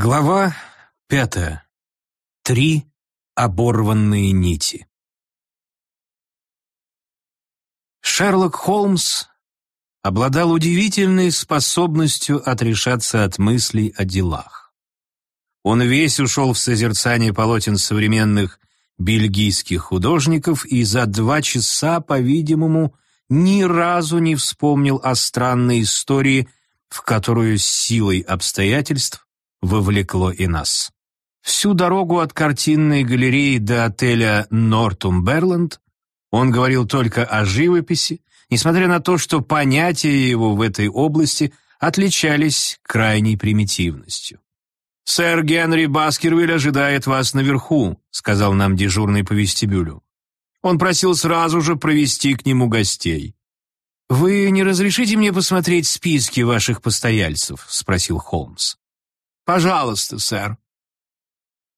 Глава пятая. Три оборванные нити. Шерлок Холмс обладал удивительной способностью отрешаться от мыслей о делах. Он весь ушел в созерцание полотен современных бельгийских художников и за два часа, по-видимому, ни разу не вспомнил о странной истории, в которую силой обстоятельств вовлекло и нас. Всю дорогу от картинной галереи до отеля Нортумберленд он говорил только о живописи, несмотря на то, что понятия его в этой области отличались крайней примитивностью. «Сэр Генри Баскервиль ожидает вас наверху», сказал нам дежурный по вестибюлю. Он просил сразу же провести к нему гостей. «Вы не разрешите мне посмотреть списки ваших постояльцев?» спросил Холмс. «Пожалуйста, сэр».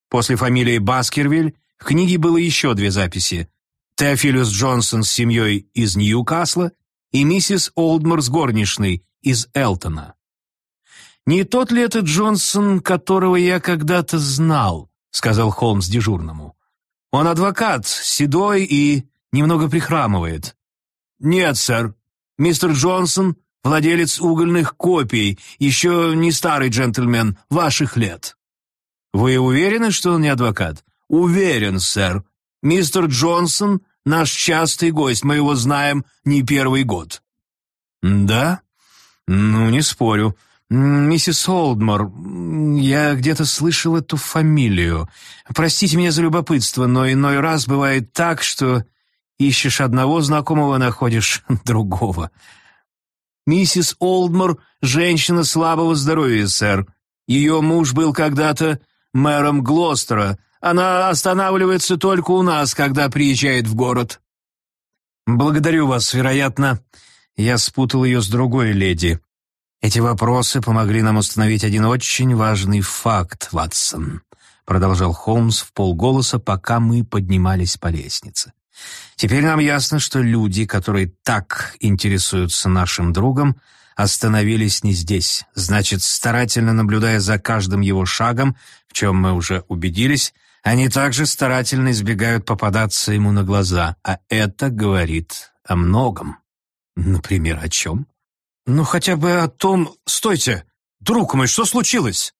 После фамилии Баскервиль в книге было еще две записи. Теофилус Джонсон с семьей из Ньюкасла и миссис Олдмор с горничной из Элтона. «Не тот ли это Джонсон, которого я когда-то знал?» — сказал Холмс дежурному. «Он адвокат, седой и немного прихрамывает». «Нет, сэр. Мистер Джонсон — владелец угольных копий, еще не старый джентльмен ваших лет». «Вы уверены, что он не адвокат?» «Уверен, сэр. Мистер Джонсон — наш частый гость, мы его знаем не первый год». «Да? Ну, не спорю. «Миссис Олдмор, я где-то слышал эту фамилию. Простите меня за любопытство, но иной раз бывает так, что ищешь одного знакомого, находишь другого». «Миссис Олдмор — женщина слабого здоровья, сэр. Ее муж был когда-то мэром Глостера. Она останавливается только у нас, когда приезжает в город». «Благодарю вас, вероятно, я спутал ее с другой леди». Эти вопросы помогли нам установить один очень важный факт, Ватсон, продолжал Холмс в полголоса, пока мы поднимались по лестнице. Теперь нам ясно, что люди, которые так интересуются нашим другом, остановились не здесь. Значит, старательно наблюдая за каждым его шагом, в чем мы уже убедились, они также старательно избегают попадаться ему на глаза, а это говорит о многом. Например, о чем? «Ну, хотя бы о том... Стойте! Друг мой, что случилось?»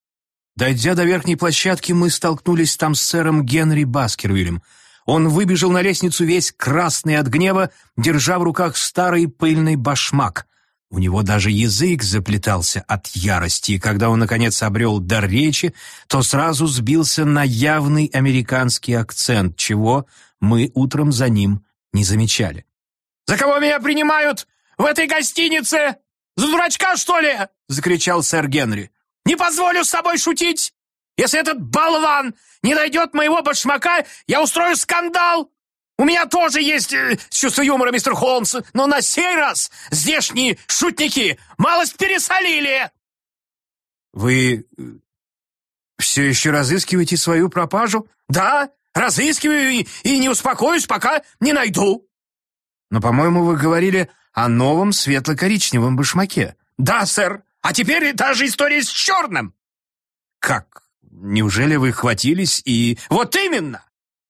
Дойдя до верхней площадки, мы столкнулись там с сэром Генри Баскервилем. Он выбежал на лестницу весь красный от гнева, держа в руках старый пыльный башмак. У него даже язык заплетался от ярости, и когда он, наконец, обрел дар речи, то сразу сбился на явный американский акцент, чего мы утром за ним не замечали. «За кого меня принимают в этой гостинице?» За дурачка, что ли?» — закричал сэр Генри. «Не позволю с собой шутить! Если этот болван не найдет моего башмака, я устрою скандал! У меня тоже есть э, чувство юмора, мистер Холмс, но на сей раз здешние шутники малость пересолили!» «Вы э, все еще разыскиваете свою пропажу?» «Да, разыскиваю и, и не успокоюсь, пока не найду». «Но, по-моему, вы говорили о новом светло-коричневом башмаке. «Да, сэр. А теперь та же история с черным». «Как? Неужели вы хватились и...» «Вот именно!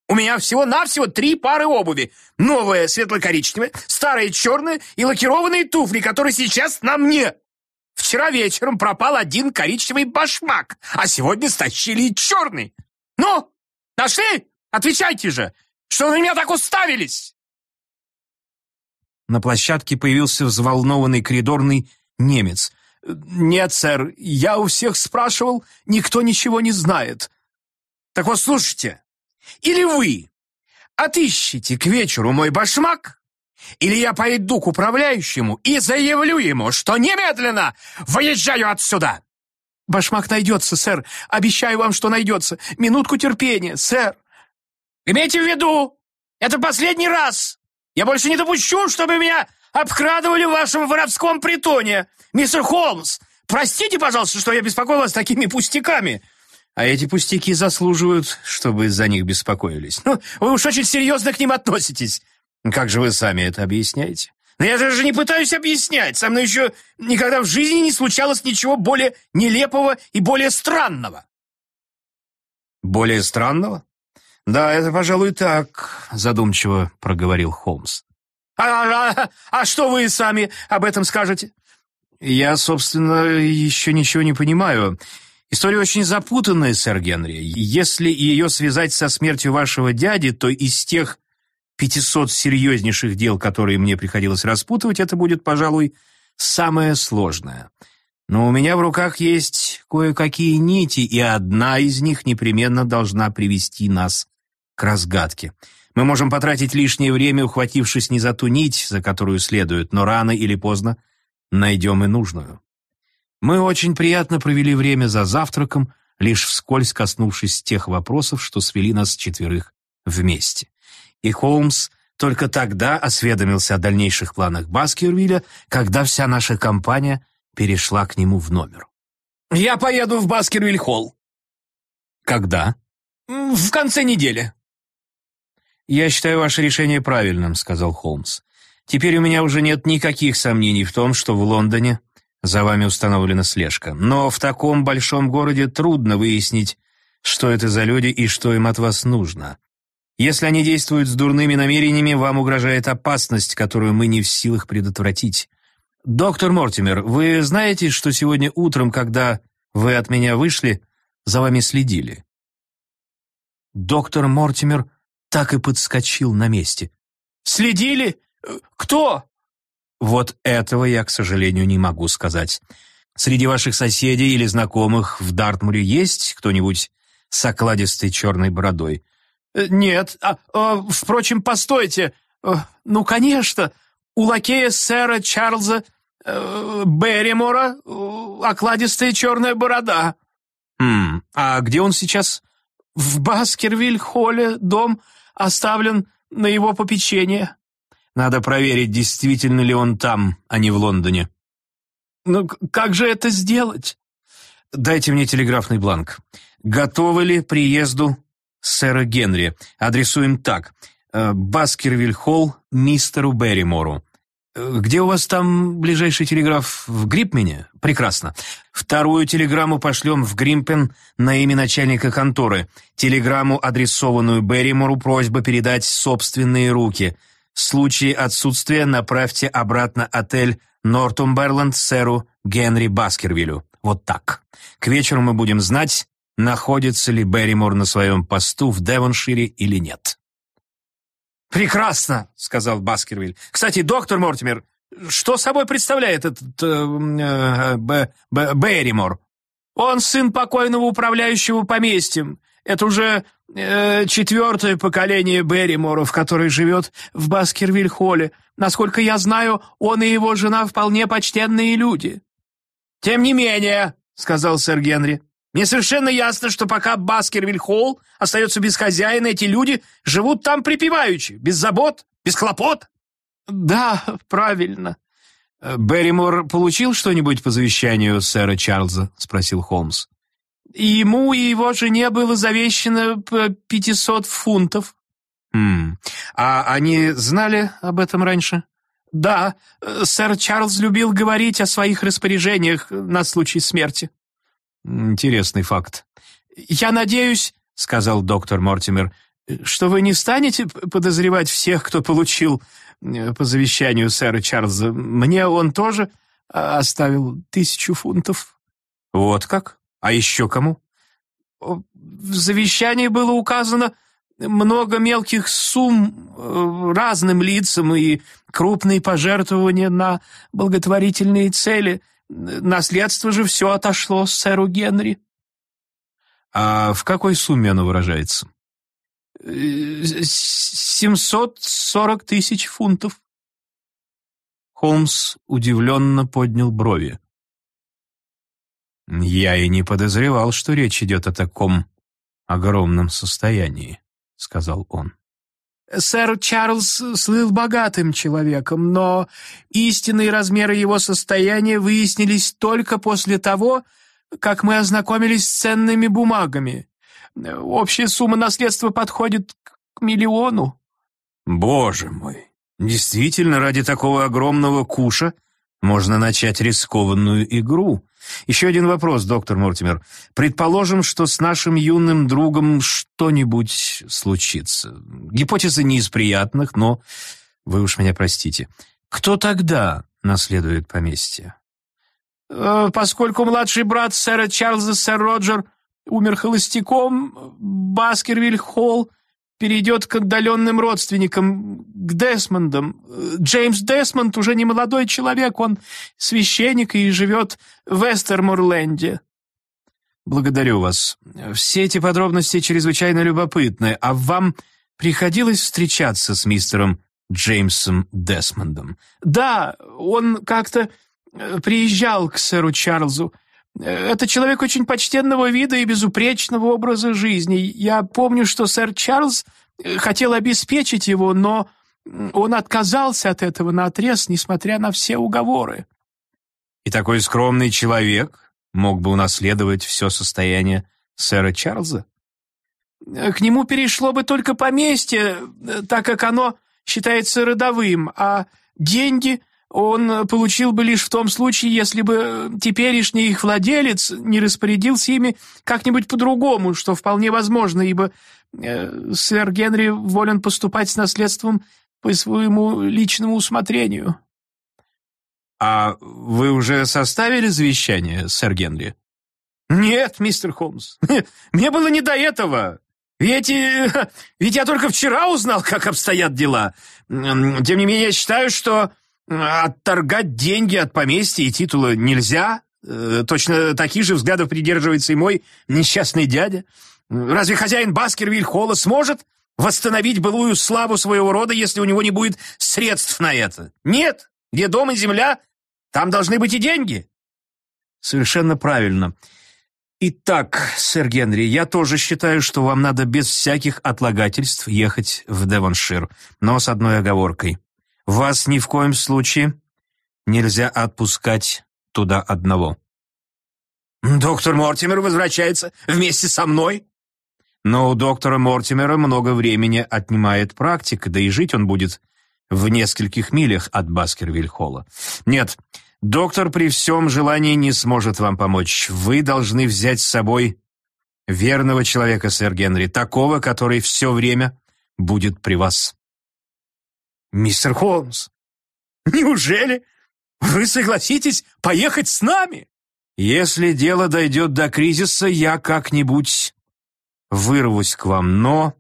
У меня всего-навсего три пары обуви. Новая светло-коричневая, старая черная и лакированные туфли, которые сейчас на мне. Вчера вечером пропал один коричневый башмак, а сегодня стащили черный. Ну, нашли? Отвечайте же, что на меня так уставились!» На площадке появился взволнованный коридорный немец. «Нет, сэр, я у всех спрашивал, никто ничего не знает. Так вот, слушайте, или вы отыщите к вечеру мой башмак, или я пойду к управляющему и заявлю ему, что немедленно выезжаю отсюда!» «Башмак найдется, сэр. Обещаю вам, что найдется. Минутку терпения, сэр». «Имейте в виду, это последний раз!» Я больше не допущу, чтобы меня обкрадывали в вашем воровском притоне. Мистер Холмс, простите, пожалуйста, что я беспокою вас такими пустяками. А эти пустяки заслуживают, чтобы за них беспокоились. Ну, вы уж очень серьезно к ним относитесь. Как же вы сами это объясняете? Но я же не пытаюсь объяснять. Со мной еще никогда в жизни не случалось ничего более нелепого и более странного. Более странного? Да, это, пожалуй, так, задумчиво проговорил Холмс. А, а, а что вы сами об этом скажете? Я, собственно, еще ничего не понимаю. История очень запутанная, сэр Генри. Если ее связать со смертью вашего дяди, то из тех 500 серьезнейших дел, которые мне приходилось распутывать, это будет, пожалуй, самое сложное. Но у меня в руках есть кое-какие нити, и одна из них непременно должна привести нас к разгадке. Мы можем потратить лишнее время, ухватившись не за ту нить, за которую следует, но рано или поздно найдем и нужную. Мы очень приятно провели время за завтраком, лишь вскользь коснувшись тех вопросов, что свели нас четверых вместе. И Холмс только тогда осведомился о дальнейших планах Баскервилля, когда вся наша компания перешла к нему в номер. «Я поеду в Баскервиль-холл». «Когда?» «В конце недели». «Я считаю ваше решение правильным», — сказал Холмс. «Теперь у меня уже нет никаких сомнений в том, что в Лондоне за вами установлена слежка. Но в таком большом городе трудно выяснить, что это за люди и что им от вас нужно. Если они действуют с дурными намерениями, вам угрожает опасность, которую мы не в силах предотвратить. Доктор Мортимер, вы знаете, что сегодня утром, когда вы от меня вышли, за вами следили?» Доктор Мортимер так и подскочил на месте. «Следили? Кто?» Вот этого я, к сожалению, не могу сказать. Среди ваших соседей или знакомых в Дартмуре есть кто-нибудь с окладистой черной бородой? Э, нет. А, а, впрочем, постойте. Э, ну, конечно, у лакея сэра Чарльза э, Берримора э, окладистая черная борода. Хм, а где он сейчас? В Баскервиль-холле дом оставлен на его попечение. Надо проверить, действительно ли он там, а не в Лондоне. Ну, как же это сделать? Дайте мне телеграфный бланк. Готовы ли приезду сэра Генри? Адресуем так. Э, Баскервиль-холл мистеру Берримору. Э, где у вас там ближайший телеграф? В Грипмене? Прекрасно. Вторую телеграмму пошлем в Гримпен на имя начальника конторы. Телеграмму, адресованную Берримору, просьба передать собственные руки – в случае отсутствия направьте обратно отель Нортумберленд сэру Генри Баскервилю. Вот так. К вечеру мы будем знать, находится ли Берримор на своем посту в Девоншире или нет. «Прекрасно», — сказал Баскервиль. «Кстати, доктор Мортимер, что собой представляет этот э, э, Берримор?» «Он сын покойного управляющего поместьем. Это уже э, четвертое поколение Берриморов, который живет в Баскервиль-холле. Насколько я знаю, он и его жена вполне почтенные люди». «Тем не менее», — сказал сэр Генри, «мне совершенно ясно, что пока Баскервиль-холл остается без хозяина, эти люди живут там припеваючи, без забот, без хлопот». «Да, правильно». «Берримор получил что-нибудь по завещанию сэра Чарльза?» — спросил Холмс. Ему и его жене было завещено пятисот фунтов. Хм. А они знали об этом раньше? Да, сэр Чарльз любил говорить о своих распоряжениях на случай смерти. Интересный факт. Я надеюсь, сказал доктор Мортимер, что вы не станете подозревать всех, кто получил э, по завещанию сэра Чарльза. Мне он тоже а, оставил тысячу фунтов. Вот как? А еще кому? В завещании было указано много мелких сумм э, разным лицам и крупные пожертвования на благотворительные цели. Наследство же все отошло сэру Генри. А в какой сумме оно выражается? Семьсот сорок тысяч фунтов. Холмс удивленно поднял брови. «Я и не подозревал, что речь идет о таком огромном состоянии», — сказал он. Сэр Чарльз слыл богатым человеком, но истинные размеры его состояния выяснились только после того, как мы ознакомились с ценными бумагами. Общая сумма наследства подходит к миллиону. Боже мой! Действительно, ради такого огромного куша Можно начать рискованную игру. Еще один вопрос, доктор Мортимер. Предположим, что с нашим юным другом что-нибудь случится. Гипотеза не из приятных, но вы уж меня простите. Кто тогда наследует поместье? Э, поскольку младший брат сэра Чарльза, сэр Роджер, умер холостяком, Баскервиль Холл перейдет к отдаленным родственникам, к Десмондам. Джеймс Десмонд уже не молодой человек, он священник и живет в Эстерморленде. Благодарю вас. Все эти подробности чрезвычайно любопытны. А вам приходилось встречаться с мистером Джеймсом Десмондом? Да, он как-то э, приезжал к сэру Чарльзу. Это человек очень почтенного вида и безупречного образа жизни. Я помню, что сэр Чарльз э, хотел обеспечить его, но он отказался от этого наотрез, несмотря на все уговоры. И такой скромный человек мог бы унаследовать все состояние сэра Чарльза? К нему перешло бы только поместье, э, так как оно считается родовым, а деньги он получил бы лишь в том случае, если бы теперешний их владелец не распорядился ими как-нибудь по-другому, что вполне возможно, ибо э, сэр Генри волен поступать с наследством по своему личному усмотрению. «А вы уже составили завещание, сэр Генри?» «Нет, мистер Холмс, мне было не до этого. Ведь, э, ведь я только вчера узнал, как обстоят дела. Тем не менее, я считаю, что Отторгать деньги от поместья и титула нельзя. Э, точно таких же взглядов придерживается и мой несчастный дядя. Разве хозяин Баскервиль-Холла сможет восстановить былую славу своего рода, если у него не будет средств на это? Нет, где дом и земля, там должны быть и деньги. Совершенно правильно. Итак, сэр Генри, я тоже считаю, что вам надо без всяких отлагательств ехать в Девоншир, но с одной оговоркой. Вас ни в коем случае нельзя отпускать туда одного. Доктор Мортимер возвращается вместе со мной? Но у доктора Мортимера много времени отнимает практика, да и жить он будет в нескольких милях от Баскервиль-Холла. Нет, доктор при всем желании не сможет вам помочь. Вы должны взять с собой верного человека, сэр Генри, такого, который все время будет при вас. «Мистер Холмс, неужели вы согласитесь поехать с нами?» «Если дело дойдет до кризиса, я как-нибудь вырвусь к вам, но...»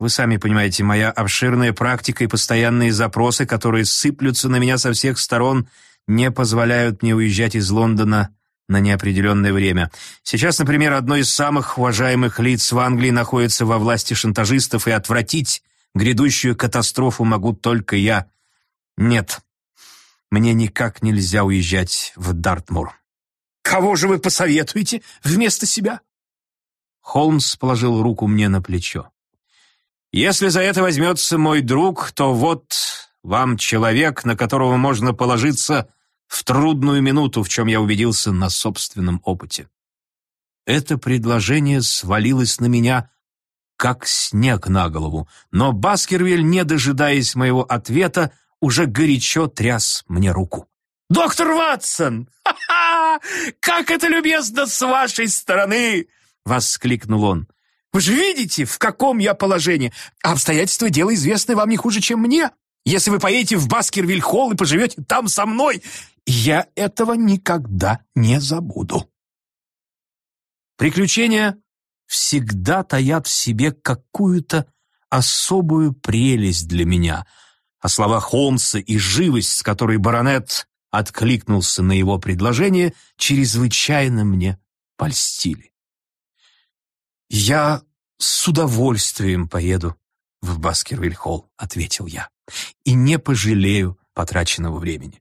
Вы сами понимаете, моя обширная практика и постоянные запросы, которые сыплются на меня со всех сторон, не позволяют мне уезжать из Лондона на неопределенное время. Сейчас, например, одно из самых уважаемых лиц в Англии находится во власти шантажистов, и отвратить Грядущую катастрофу могу только я. Нет, мне никак нельзя уезжать в Дартмур. Кого же вы посоветуете вместо себя? Холмс положил руку мне на плечо. Если за это возьмется мой друг, то вот вам человек, на которого можно положиться в трудную минуту, в чем я убедился на собственном опыте. Это предложение свалилось на меня как снег на голову, но Баскервиль, не дожидаясь моего ответа, уже горячо тряс мне руку. «Доктор Ватсон! Ха-ха! Как это любезно с вашей стороны!» — воскликнул он. «Вы же видите, в каком я положении. обстоятельства дела известны вам не хуже, чем мне. Если вы поедете в Баскервиль-Холл и поживете там со мной, я этого никогда не забуду». Приключения всегда таят в себе какую-то особую прелесть для меня, а слова Холмса и живость, с которой баронет откликнулся на его предложение, чрезвычайно мне польстили. «Я с удовольствием поеду в Баскервиль-Холл», — ответил я, «и не пожалею потраченного времени».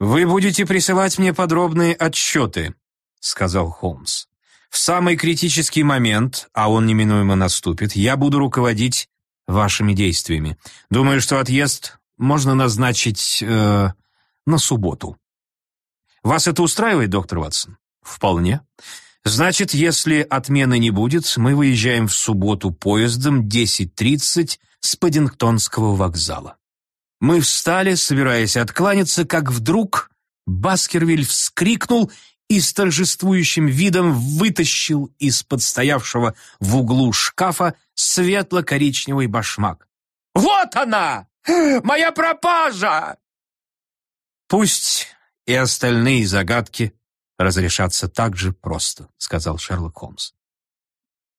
«Вы будете присылать мне подробные отчеты», — сказал Холмс. В самый критический момент, а он неминуемо наступит, я буду руководить вашими действиями. Думаю, что отъезд можно назначить э, на субботу. Вас это устраивает, доктор Ватсон? Вполне. Значит, если отмены не будет, мы выезжаем в субботу поездом 10.30 с Паддингтонского вокзала. Мы встали, собираясь откланяться, как вдруг Баскервиль вскрикнул и с торжествующим видом вытащил из-под стоявшего в углу шкафа светло-коричневый башмак. «Вот она! Моя пропажа!» «Пусть и остальные загадки разрешатся так же просто», — сказал Шерлок Холмс.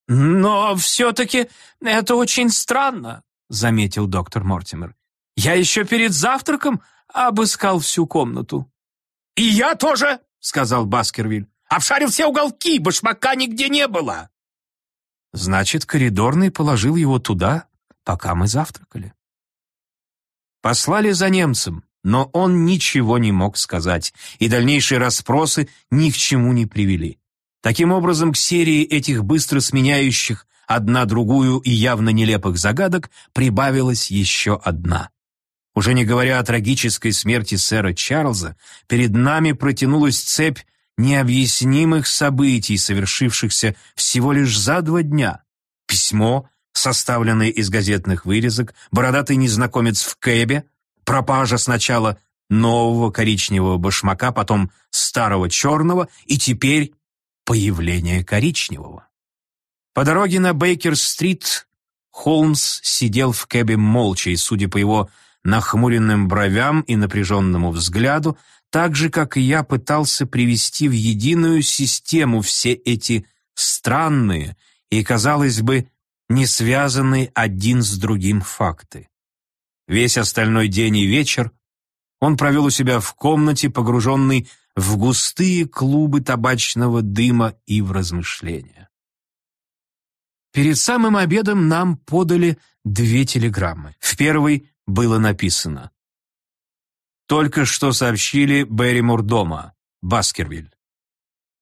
«Но все-таки это очень странно», — заметил доктор Мортимер. «Я еще перед завтраком обыскал всю комнату». «И я тоже», — сказал Баскервиль. «Обшарил все уголки, башмака нигде не было». «Значит, коридорный положил его туда, пока мы завтракали». Послали за немцем, но он ничего не мог сказать, и дальнейшие расспросы ни к чему не привели. Таким образом, к серии этих быстро сменяющих одна другую и явно нелепых загадок прибавилась еще одна. Уже не говоря о трагической смерти сэра Чарльза, перед нами протянулась цепь необъяснимых событий, совершившихся всего лишь за два дня. Письмо, составленное из газетных вырезок, бородатый незнакомец в кэбе, пропажа сначала нового коричневого башмака, потом старого черного и теперь появление коричневого. По дороге на Бейкер-стрит Холмс сидел в кэбе молча и, судя по его нахмуренным бровям и напряженному взгляду, так же, как и я, пытался привести в единую систему все эти странные и, казалось бы, не связанные один с другим факты. Весь остальной день и вечер он провел у себя в комнате, погруженный в густые клубы табачного дыма и в размышления. Перед самым обедом нам подали две телеграммы. В первой было написано «Только что сообщили Берримур дома, Баскервиль».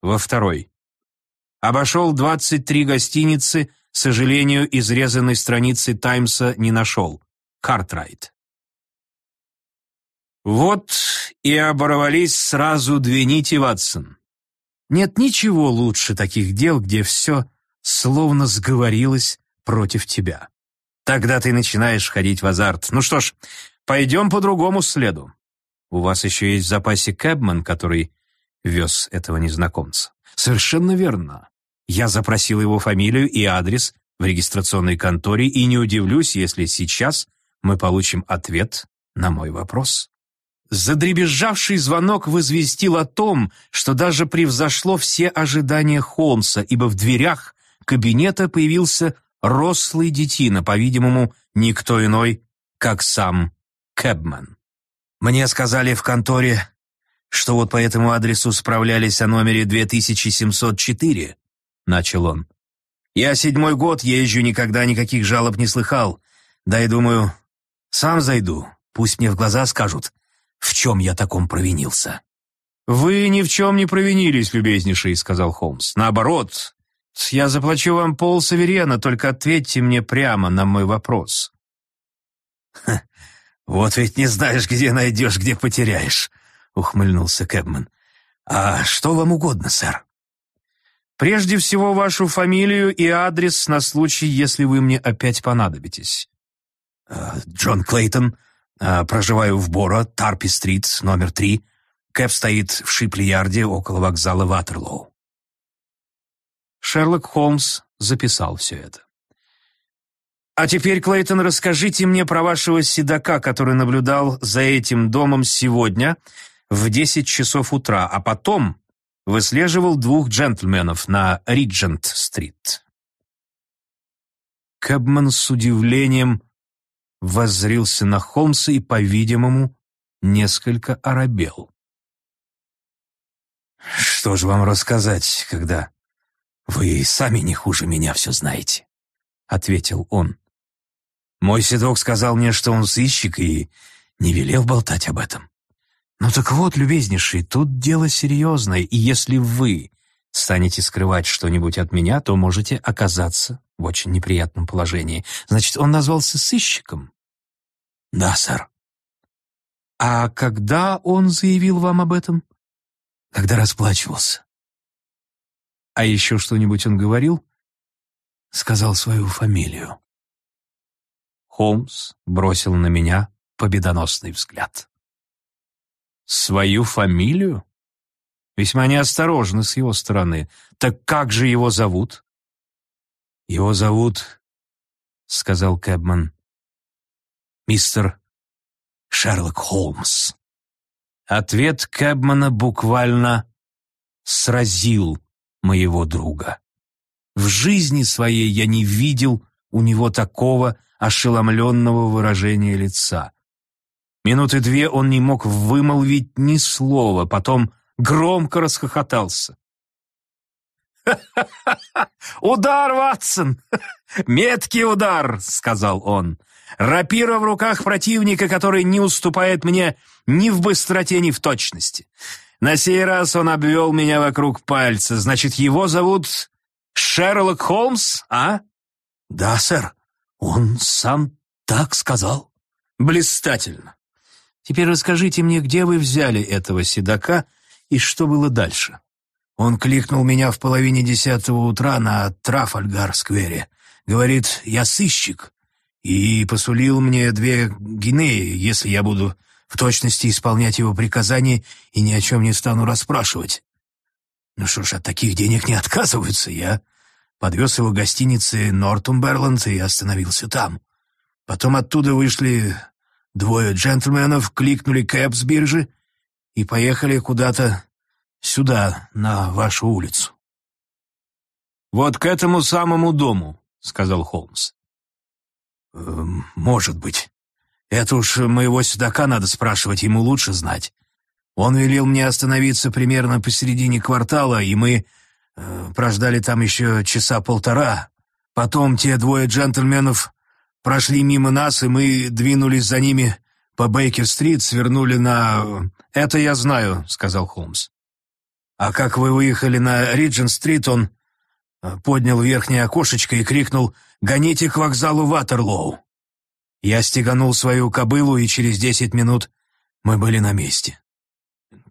Во второй «Обошел 23 гостиницы, к сожалению, изрезанной страницы Таймса не нашел. Картрайт». Вот и оборвались сразу две нити, Ватсон. Нет ничего лучше таких дел, где все словно сговорилось против тебя. Тогда ты начинаешь ходить в азарт. Ну что ж, пойдем по другому следу. У вас еще есть в запасе Кэбман, который вез этого незнакомца. Совершенно верно. Я запросил его фамилию и адрес в регистрационной конторе и не удивлюсь, если сейчас мы получим ответ на мой вопрос. Задребезжавший звонок возвестил о том, что даже превзошло все ожидания Холмса, ибо в дверях кабинета появился рослый детина, по-видимому, никто иной, как сам Кэбман. Мне сказали в конторе, что вот по этому адресу справлялись о номере 2704, начал он. Я седьмой год езжу, никогда никаких жалоб не слыхал. Да и думаю, сам зайду, пусть мне в глаза скажут, в чем я таком провинился». «Вы ни в чем не провинились, любезнейший», — сказал Холмс. «Наоборот, я заплачу вам пол саверена, только ответьте мне прямо на мой вопрос». Ха, «Вот ведь не знаешь, где найдешь, где потеряешь», — ухмыльнулся Кэбман. «А что вам угодно, сэр?» «Прежде всего вашу фамилию и адрес на случай, если вы мне опять понадобитесь». «Э, «Джон Клейтон, а, проживаю в Боро, Тарпи-стрит, номер три. Кэп стоит в Шипли-Ярде около вокзала Ватерлоу. Шерлок Холмс записал все это. «А теперь, Клейтон, расскажите мне про вашего седока, который наблюдал за этим домом сегодня в десять часов утра, а потом выслеживал двух джентльменов на Риджент-стрит». Кэбман с удивлением воззрился на Холмса и, по-видимому, несколько оробел. «Что же вам рассказать, когда вы сами не хуже меня все знаете?» — ответил он. «Мой седок сказал мне, что он сыщик, и не велел болтать об этом. Ну так вот, любезнейший, тут дело серьезное, и если вы станете скрывать что-нибудь от меня, то можете оказаться в очень неприятном положении. Значит, он назвался сыщиком?» «Да, сэр». «А когда он заявил вам об этом?» «Когда расплачивался». «А еще что-нибудь он говорил?» «Сказал свою фамилию». Холмс бросил на меня победоносный взгляд. Свою фамилию? Весьма неосторожно с его стороны. Так как же его зовут? Его зовут, сказал Кэбман, мистер Шерлок Холмс. Ответ Кэбмана буквально сразил моего друга. В жизни своей я не видел у него такого ошеломленного выражения лица. Минуты две он не мог вымолвить ни слова, потом громко расхохотался. «Удар, Ватсон! Меткий удар!» — сказал он. «Рапира в руках противника, который не уступает мне ни в быстроте, ни в точности. На сей раз он обвел меня вокруг пальца. Значит, его зовут Шерлок Холмс, а?» «Да, сэр. Он сам так сказал». «Блистательно. Теперь расскажите мне, где вы взяли этого седока и что было дальше?» Он кликнул меня в половине десятого утра на Трафальгар-сквере. Говорит, я сыщик, и посулил мне две гинеи, если я буду в точности исполнять его приказания и ни о чем не стану расспрашивать. Ну что ж, от таких денег не отказываются. Я подвез его в гостинице Нортумберланд и остановился там. Потом оттуда вышли двое джентльменов, кликнули кэб с биржи и поехали куда-то сюда, на вашу улицу». «Вот к этому самому дому», — сказал Холмс. «Эм, «Может быть. Это уж моего седока надо спрашивать, ему лучше знать. Он велел мне остановиться примерно посередине квартала, и мы э, прождали там еще часа полтора. Потом те двое джентльменов прошли мимо нас, и мы двинулись за ними по Бейкер-стрит, свернули на... «Это я знаю», — сказал Холмс. А как вы выехали на Риджин-стрит, он э, поднял верхнее окошечко и крикнул «Гоните к вокзалу Ватерлоу!». Я стеганул свою кобылу, и через десять минут мы были на месте.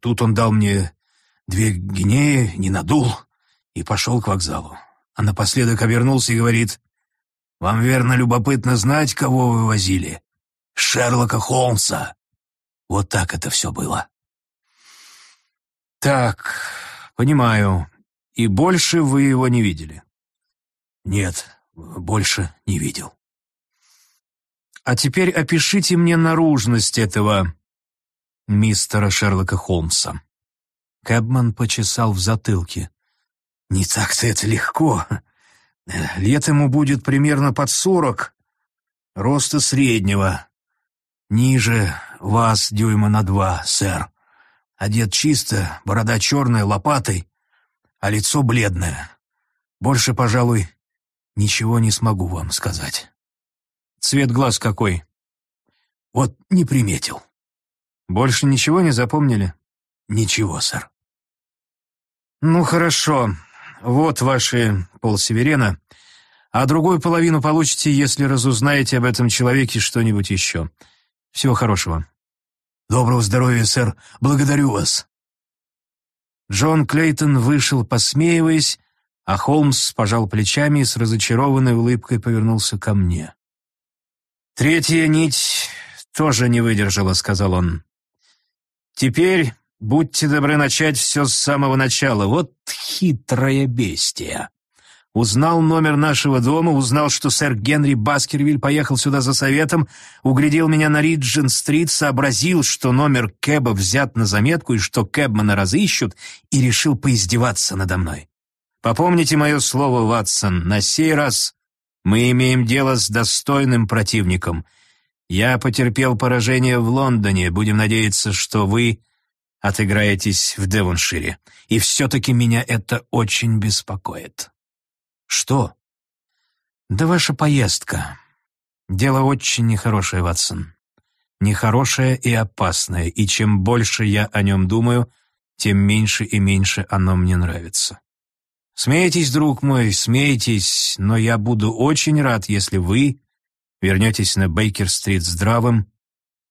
Тут он дал мне две гинеи, не надул, и пошел к вокзалу. А напоследок обернулся и говорит, «Вам, верно, любопытно знать, кого вы возили? Шерлока Холмса!» Вот так это все было. «Так, понимаю. И больше вы его не видели?» «Нет, больше не видел». «А теперь опишите мне наружность этого мистера Шерлока Холмса». Кэбман почесал в затылке. «Не так-то это легко. Лет ему будет примерно под сорок, роста среднего, ниже вас дюйма на два, сэр. Одет чисто, борода черная, лопатой, а лицо бледное. Больше, пожалуй, ничего не смогу вам сказать. Цвет глаз какой? Вот не приметил. Больше ничего не запомнили? Ничего, сэр. Ну, хорошо. Вот ваши полсеверена, а другую половину получите, если разузнаете об этом человеке что-нибудь еще. Всего хорошего. «Доброго здоровья, сэр. Благодарю вас». Джон Клейтон вышел, посмеиваясь, а Холмс пожал плечами и с разочарованной улыбкой повернулся ко мне. «Третья нить тоже не выдержала», — сказал он. «Теперь будьте добры начать все с самого начала. Вот хитрое бестия. Узнал номер нашего дома, узнал, что сэр Генри Баскервиль поехал сюда за советом, углядел меня на Риджин-стрит, сообразил, что номер Кэба взят на заметку и что Кэбмана разыщут, и решил поиздеваться надо мной. Попомните мое слово, Ватсон, на сей раз мы имеем дело с достойным противником. Я потерпел поражение в Лондоне, будем надеяться, что вы отыграетесь в Девоншире. И все-таки меня это очень беспокоит. «Что?» «Да ваша поездка. Дело очень нехорошее, Ватсон. Нехорошее и опасное, и чем больше я о нем думаю, тем меньше и меньше оно мне нравится. Смейтесь, друг мой, смейтесь, но я буду очень рад, если вы вернетесь на Бейкер-стрит здравым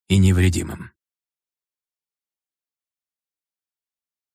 и невредимым».